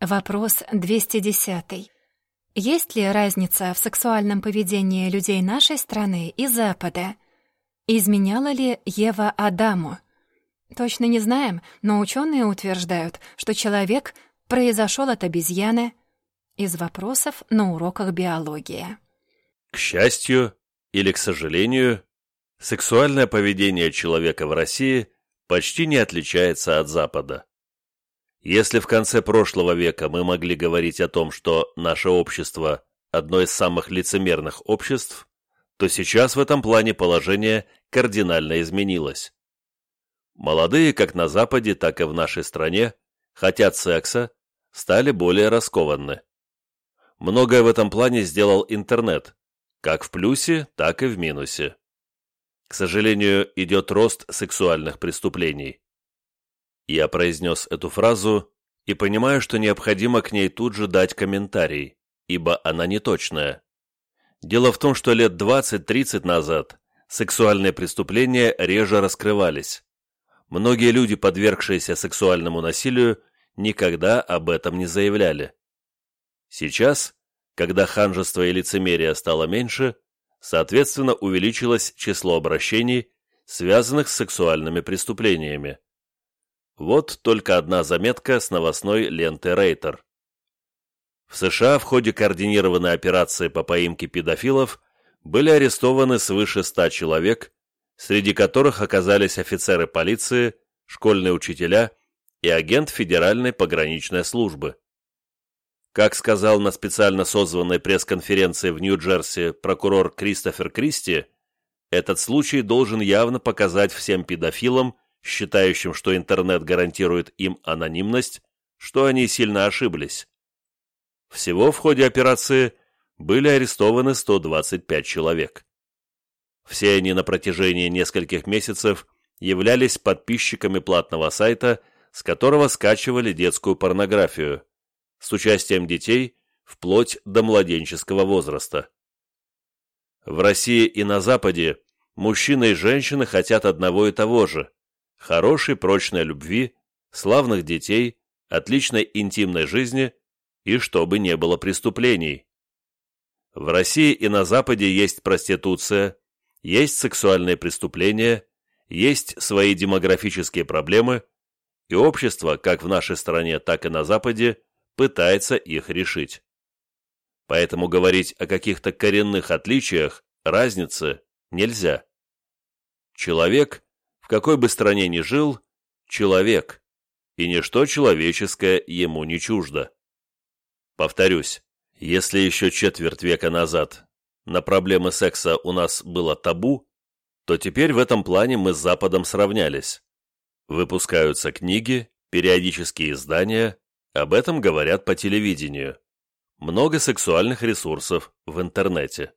Вопрос 210. Есть ли разница в сексуальном поведении людей нашей страны и Запада? Изменяла ли Ева Адаму? Точно не знаем, но ученые утверждают, что человек произошел от обезьяны. Из вопросов на уроках биологии. К счастью или к сожалению, сексуальное поведение человека в России почти не отличается от Запада. Если в конце прошлого века мы могли говорить о том, что наше общество – одно из самых лицемерных обществ, то сейчас в этом плане положение кардинально изменилось. Молодые как на Западе, так и в нашей стране хотят секса, стали более раскованны. Многое в этом плане сделал интернет, как в плюсе, так и в минусе. К сожалению, идет рост сексуальных преступлений. Я произнес эту фразу и понимаю, что необходимо к ней тут же дать комментарий, ибо она неточная. Дело в том, что лет 20-30 назад сексуальные преступления реже раскрывались. Многие люди, подвергшиеся сексуальному насилию, никогда об этом не заявляли. Сейчас, когда ханжество и лицемерие стало меньше, соответственно увеличилось число обращений, связанных с сексуальными преступлениями. Вот только одна заметка с новостной ленты Рейтер. В США в ходе координированной операции по поимке педофилов были арестованы свыше ста человек, среди которых оказались офицеры полиции, школьные учителя и агент Федеральной пограничной службы. Как сказал на специально созванной пресс-конференции в Нью-Джерси прокурор Кристофер Кристи, этот случай должен явно показать всем педофилам, считающим, что интернет гарантирует им анонимность, что они сильно ошиблись. Всего в ходе операции были арестованы 125 человек. Все они на протяжении нескольких месяцев являлись подписчиками платного сайта, с которого скачивали детскую порнографию, с участием детей вплоть до младенческого возраста. В России и на Западе мужчины и женщины хотят одного и того же хорошей прочной любви, славных детей, отличной интимной жизни и чтобы не было преступлений. В России и на Западе есть проституция, есть сексуальные преступления, есть свои демографические проблемы, и общество, как в нашей стране, так и на Западе, пытается их решить. Поэтому говорить о каких-то коренных отличиях, разнице, нельзя. Человек какой бы стране ни жил, человек, и ничто человеческое ему не чуждо. Повторюсь, если еще четверть века назад на проблемы секса у нас было табу, то теперь в этом плане мы с Западом сравнялись. Выпускаются книги, периодические издания, об этом говорят по телевидению. Много сексуальных ресурсов в интернете.